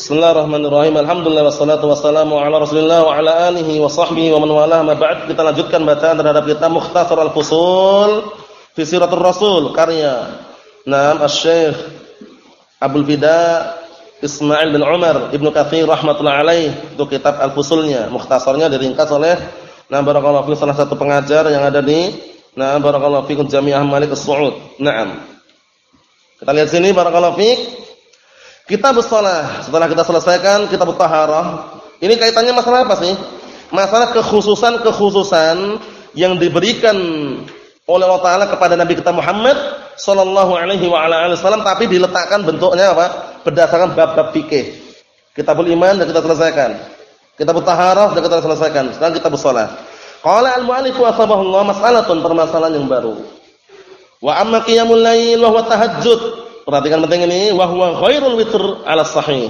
Bismillahirrahmanirrahim. Alhamdulillah wassalatu wassalamu ala Rasulillah wa ala alihi wa sahbihi wa man wala ma ba'd. Kita lanjutkan bacaan terhadap kitab Mukhtasar Al-Fusul fi Siratul Rasul karya Naam Asy-Syaikh Abdul Fida Ismail bin Umar Ibnu Katsir rahimatullah alaih itu kitab Al-Fusulnya, mukhtasarnya diringkas oleh Nah barakallahu fi salah satu pengajar yang ada di Nah barakallahu fikum Jami'ah Malik As-Saud. Naam. Kita lihat sini barakallahu fiik Kitab shalah. Setelah kita selesaikan kitab taharah, ini kaitannya masalah apa sih? Masalah kekhususan-kekhususan yang diberikan oleh Allah Taala kepada Nabi kita Muhammad sallallahu alaihi wasallam tapi diletakkan bentuknya apa? Berdasarkan bab-bab fikih. Kitabul iman sudah kita selesaikan. Kitab taharah sudah kita selesaikan. Sekarang kitab shalah. Qala al-mu'allif wa sabahullah mas'alatun permasalahan yang baru. Wa amma qiyamul lail wa tahajjud Perhatikan penting ini, wa huwa khairul witr 'ala sahih.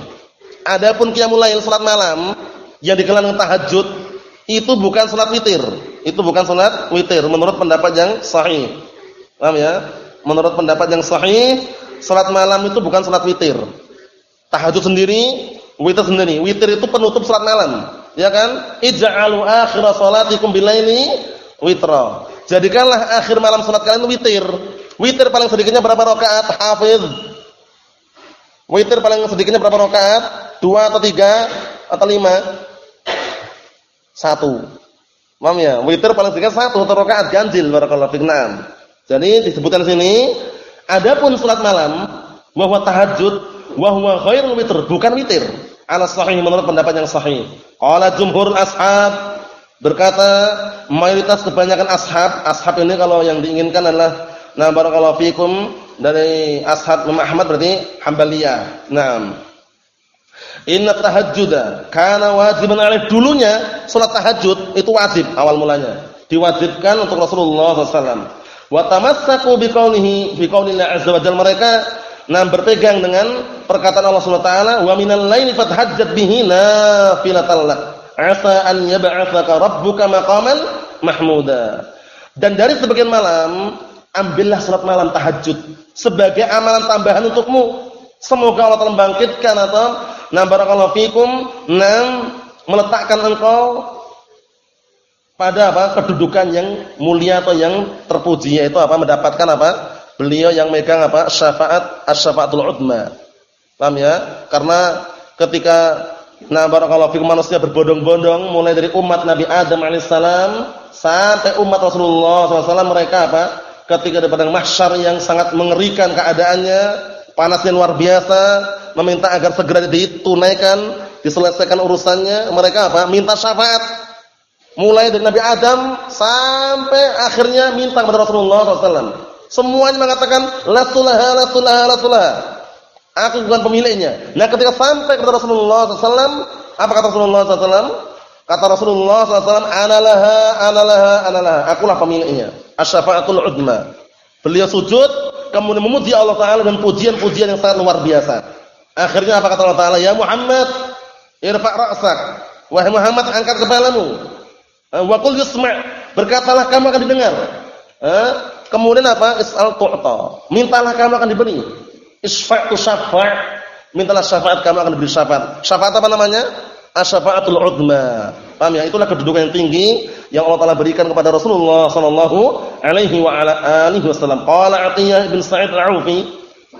Adapun qiyamul lail salat malam yang dengan tahajud itu bukan salat witir. Itu bukan salat witir menurut pendapat yang sahih. Paham ya? Menurut pendapat yang sahih, salat malam itu bukan salat witir. Tahajud sendiri, witir sendiri. Witir itu penutup salat malam. Ya kan? Ij'alu akhir salatikum bilaili witra. Jadikanlah akhir malam salat kalian witir. Witir paling sedikitnya berapa rakaat? Hafiz. Witir paling sedikitnya berapa rakaat? Dua atau tiga atau lima? Satu. Paham ya? Witir paling sedikit satu atau rakaat ganjil barakallahu fik. Jadi disebutkan sini adapun salat malam wa huwa tahajud wa huwa khairul witr, bukan witir. Ala sahih menurut pendapat yang sahih. Qala jumhur ashab berkata mayoritas kebanyakan ashab, ashab ini kalau yang diinginkan adalah Nah, barakallahu fikum dari ashab Imam Ahmad berarti Hambaliyah. Naam. Inna tahajjuda kana wajiban alaih dulunya salat tahajud itu wajib awal mulanya. Diwajibkan untuk Rasulullah SAW. Wa tamassaku biqaulihi biqaulillah azza wa jalla mereka nah berpegang dengan perkataan Allah Subhanahu wa taala wa minal laili fatahajjat bihi nafilatan lak asa an yab'atsaka rabbuka maqaman mahmuda. Dan dari sebagian malam ambillah salat malam tahajud sebagai amalan tambahan untukmu. Semoga Allah telah bangkitkan atau na barakallahu fikum nam meletakkan engkau pada apa? kedudukan yang mulia atau yang terpuji yaitu apa? mendapatkan apa? Beliau yang megang apa? syafaat as-syafaatul udma. Paham ya? Karena ketika nah barakallahu fikum manusia berbondong-bondong mulai dari umat Nabi Adam alaihissalam sampai umat Rasulullah SAW mereka apa? Ketika di padang mahsyar yang sangat mengerikan keadaannya, panasnya luar biasa, meminta agar segera ditunaikan, diselesaikan urusannya, mereka apa? Minta syafaat. Mulai dari Nabi Adam sampai akhirnya minta kepada Rasulullah SAW. Semuanya mengatakan la sulaha la sulaha la sulaha. Aku bukan pemiliknya. Nah, ketika sampai kepada Rasulullah SAW, apa kata Rasulullah SAW? Kata Rasulullah SAW, analaha, analaha, analaha. Akulah pemiliknya asyafaatul udma. Beliau sujud kemudian memuji Allah taala dan pujian-pujian yang sangat luar biasa. Akhirnya apa kata Allah taala? Ya Muhammad, irfa' ra'sak. Wahai Muhammad, angkat kepalamu. Eh, wa qul yusma'. Berkatalah kamu akan didengar. Eh? Kemudian apa? Is'al tu'ta. Mintalah kamu akan diberi. Isfa'tu syafa'. Mintalah syafaat kamu akan diberi syafaat. Syafaat apa namanya? Asyafaatul udma. Paham ya? Itulah kedudukan yang tinggi yang Allah Taala berikan kepada Rasulullah sallallahu alaihi wa ala alihi wasallam. Qala Atiyah bin Sa'id Al-Aufi,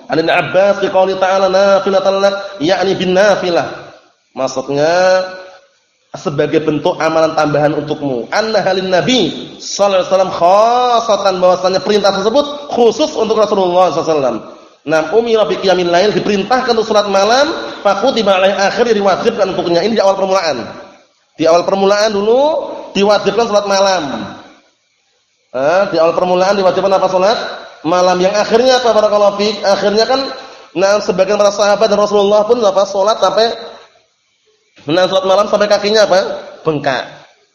"An Abbas qouli ta'ala nafilatan lak," yakni bin nafilah. Maksudnya sebagai bentuk amalan tambahan untukmu. Anna halin Nabi sallallahu alaihi wasallam khassatan bahwasanya perintah tersebut khusus untuk Rasulullah sallallahu alaihi wasallam. Umira bi qiyamil lail diperintahkan untuk salat malam, fakutiba alaihi akhir diwajibkan untuknya. Ini di awal permulaan. Di awal permulaan dulu diwajibkan salat malam. Eh, di awal permulaan diwajibkan apa salat? Malam yang akhirnya apa barakallahu fik? Akhirnya kan nah sebagian para sahabat dan Rasulullah pun apa salat sampai nah salat malam sampai kakinya apa? bengkak.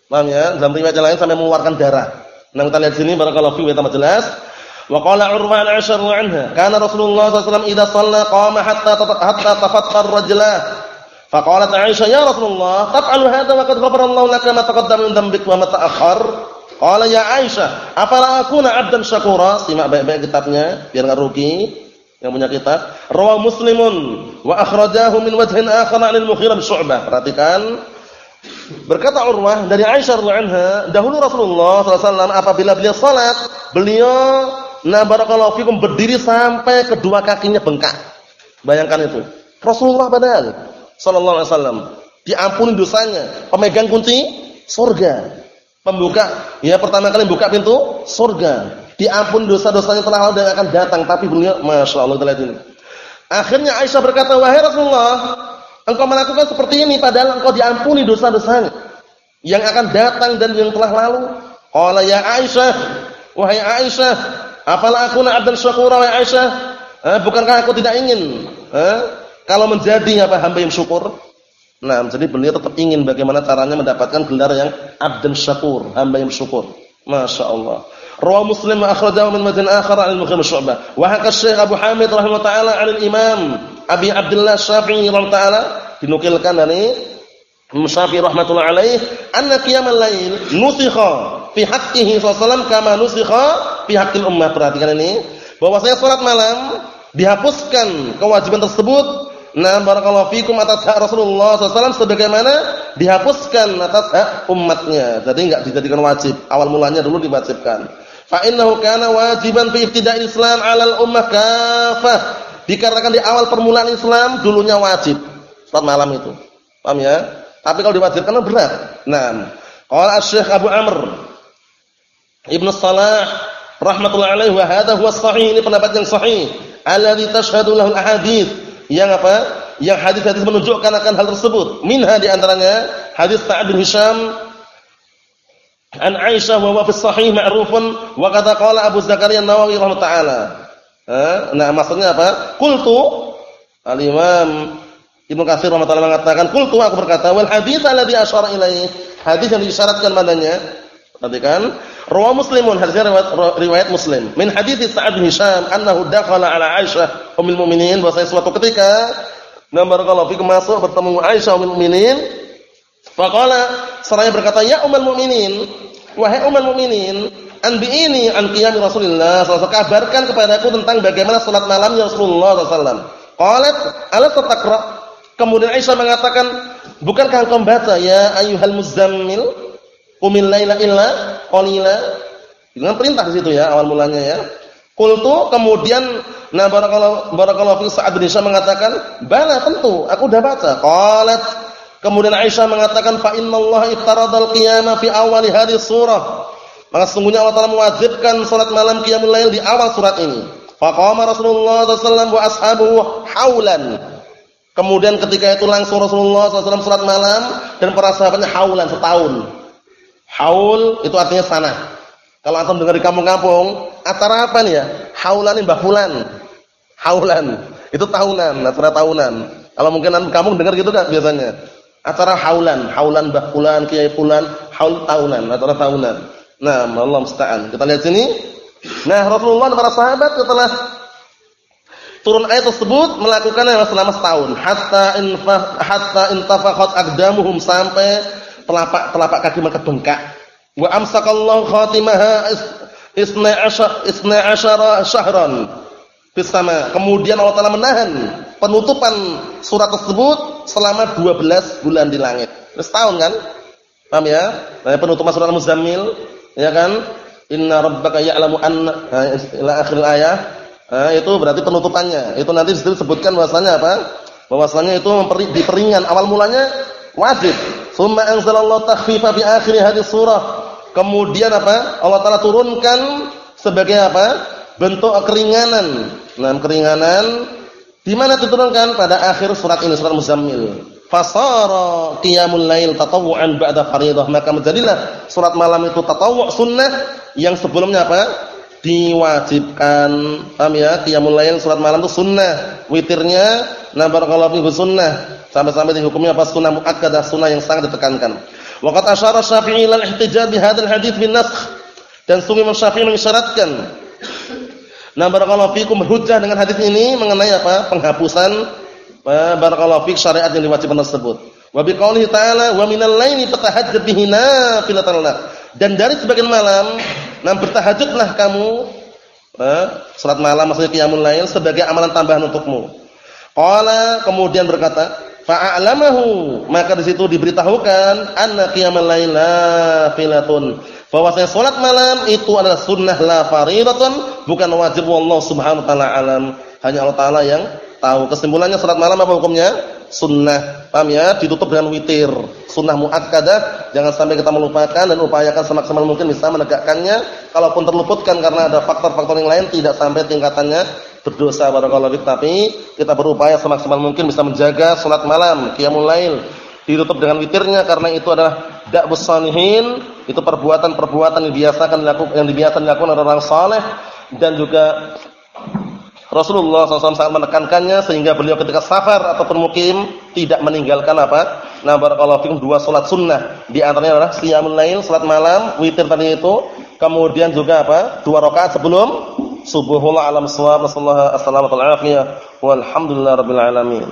Paham ya? Dalam riwayat lain sampai mengeluarkan darah. Nah, kita lihat sini barakallahu fik tambah jelas. Wa qala Urwa al-Ashar anha, kana Rasulullah sallallahu alaihi wasallam idza shalla qama hatta hatta tafattar rajlah Faqalat Aisyah, "Ya Rasulullah, taf'alu hadza wa qad ghafara Allahu laka ma taqaddama min dhanbik wa ma ta'akhkhar?" Qala ya Aisyah, "Afala akuna 'abdan syakura?" Simak baik-baik kitabnya biar enggak rugi. yang punya kitab, rawa Muslimun wa akhrajahu min wajhin akhar 'an al-Mughirah Syu'bah. Perhatikan Berkata Urwah dari Aisyah radhiyallahu dahulu Rasulullah SAW apabila beliau salat, beliau na barakallahu fikum berdiri sampai kedua kakinya bengkak. Bayangkan itu. Rasulullah padahal sallallahu alaihi wasallam diampuni dosanya, pemegang kunci surga. Pembuka, ya pertama kali buka pintu surga. Diampuni dosa-dosanya telah lalu dan akan datang, tapi beliau Masya Allah lihat ini. Akhirnya Aisyah berkata, "Wahai Rasulullah, engkau melakukan seperti ini padahal engkau diampuni dosa-dosanya yang akan datang dan yang telah lalu." Qala ya Aisyah, wahai Aisyah, afala akuna abdan syakura wahai Aisyah? Eh, bukankah aku tidak ingin eh, kalau menjadi apa hamba yang syukur? Nah, jadi beliau tetap ingin bagaimana caranya mendapatkan gelar yang abdan syakur, hamba yang syukur. Masya Allah. Rawa Muslim akhrajahu min madin akhar 'an al-Mughirah Syu'bah. Wa haka Syekh Abu Hamid rahimahullah taala 'an al-Imam Abi Abdullah Syafi'i rahimahullah taala dinukilkan dari Syafi'i rahmatullah alaih anna qiyamal lail nusikha fi haqqihi sallallahu kama nusikha fi haqqil ummah. Perhatikan ini bahwasanya salat malam dihapuskan kewajiban tersebut Nah, barakallahu fikum atas hak Rasulullah SAW sebagaimana dihapuskan atas hak umatnya. Jadi enggak dijadikan wajib. Awal mulanya dulu diwajibkan. Fa innahu kana wajiban fi ibtida'il Islam 'alal ummah kafah. Dikarenakan di awal permulaan Islam dulunya wajib salat malam itu. Paham ya? Tapi kalau diwajibkan berat. Nah, qala Asy-Syaikh Abu Amr Ibnu Salah rahmatullahi alaihi wa hadha huwa sahih ini pendapat yang sahih alladzi tashhadu lahu al-ahadits yang apa? Yang hadis-hadis menunjukkan akan hal tersebut. Minha di antaranya hadis Sa'ad bin Hisham an Aisyah wa fi sahih ma'rufun wa kata qala Abu Zakaria An-Nawawi rahimahullah taala. Nah, maksudnya apa? Qultu Al-Imam Ibnu Katsir rahimahullah mengatakan, "Qultu aku berkata, wal hadits alladhi asyara ilaih." Hadis yang disyaratkan padanya. Perhatikan, Rawa Muslimun hadisnya riwayat, riwayat Muslim. Min hadits Sa'ad bin Hisham annahu dakhala ala Aisyah ummul mukminin bahwasanya suatu ketika Nabi kalau fikum masuk bertemu Aisyah ummul mukminin faqala seraya berkata ya ummul mukminin wahai ummul mukminin anbi'ini an qiyam Rasulullah sallallahu kabarkan kepadaku tentang bagaimana salat malamnya Rasulullah sallallahu alaihi wasallam. Qalat ala taqra Kemudian Aisyah mengatakan bukankah engkau membaca ya ayyuhal muzammil Qumil laila illa qalila. Dengan perintah di situ ya awal mulanya ya. Qultu kemudian nah barakallahu barakallahu fi Sa'ad bin mengatakan, "Bala tentu, aku sudah baca." Qalat kemudian Aisyah mengatakan, "Fa innallaha iftaradal qiyama fi awali hadhihi surah." Maka sungguhnya Allah Taala mewajibkan salat malam qiyamul lail di awal surat ini. Faqama Rasulullah SAW wa ashabuhu haulan. Kemudian ketika itu langsung Rasulullah SAW salat malam dan para sahabatnya haulan setahun. Haul itu artinya sana. Kalau antum dengar di kampung-kampung, acara apa nih ya? Haulan Mbah Fulan. Haulan. Itu tahunan, acara tahunan. Kalau mungkin antum kampung dengar gitu kan biasanya. Acara haulan, haulan Mbah Fulan, Kiai Fulan, haul tahunan, acara tahunan. Nah, Allah musta'an. Kita lihat sini. Nah, Rasulullah dan para sahabat setelah turun ayat tersebut melakukannya selama setahun hatta infah hatta intafaqat aqdamuhum sampai telapak-telapak kaki mereka bengkak. Wa amsakallahu khatimaha isna asyara syahran fis sama. Kemudian Allah Taala menahan penutupan surat tersebut selama 12 bulan di langit. Setahun kan? Paham ya? Nah, penutupan surat Al-Muzammil, ya kan? Inna rabbaka ya'lamu anna ila akhir ayat. Nah, itu berarti penutupannya. Itu nanti disebutkan bahwasanya apa? Bahwasanya itu diperingan awal mulanya wajib Summa anzalallahu takhfifa fi akhir hadis surah. Kemudian apa? Allah Taala turunkan sebagai apa? Bentuk keringanan. Nah, keringanan di mana diturunkan pada akhir surat ini surat Muzammil. Fasara qiyamul lail tatawwu'an ba'da fardhah. Maka menjadilah surat malam itu tatawwu' sunnah yang sebelumnya apa? diwajibkan. Paham ya? Qiyamul lail surat malam itu sunnah. Witirnya na barakallahu fihi sunnah. Sampai-sampai hukumnya apa sunnah muakkadah, sunnah yang sangat ditekankan. Waqat asyara Syafi'i lal ihtijaj bi hadzal hadits bin nasakh. Dan sungguh Imam Syafi'i mengisyaratkan Nah barakallahu fikum hujjah dengan hadis ini mengenai apa? Penghapusan eh, barakallahu fik syariat yang diwajibkan tersebut. Wa biqaulihi ta'ala wa minal laili fatahajjab bihi nafilatan lak. Dan dari sebagian malam, nah bertahajudlah kamu eh, salat malam maksudnya qiyamul lail sebagai amalan tambahan untukmu. Qala kemudian berkata, fa'alamahu maka di situ diberitahukan anna qiyamul lail nafilatun. Bahwasanya salat malam itu adalah sunnah la fardhatun, bukan wajib wallahu subhanahu wa taala alam. Hanya Allah taala yang tahu. Kesimpulannya salat malam apa hukumnya? Sunnah. Paham ya? Ditutup dengan witir. Sunnah muakkadah, jangan sampai kita melupakan dan upayakan semaksimal mungkin bisa menegakkannya. Kalaupun terluputkan karena ada faktor-faktor yang lain tidak sampai tingkatannya berdosa barakallahu fiik tapi kita berupaya semaksimal mungkin bisa menjaga salat malam qiyamul lail ditutup dengan witirnya karena itu adalah da'bus salihin itu perbuatan-perbuatan yang dibiasakan dilakukan yang dibiasakan dilakukan oleh orang saleh dan juga Rasulullah SAW sangat menekankannya sehingga beliau ketika safar ataupun mukim tidak meninggalkan apa? Nah, barakallahu fikum dua salat sunnah. Di antaranya adalah qiyamul lail, salat malam, witir tadi itu. Kemudian juga apa? Dua rakaat sebelum subuh. Wallahu a'lam bissawab. Wassallallahu alaihi wasallam. Walhamdulillah rabbil alamin.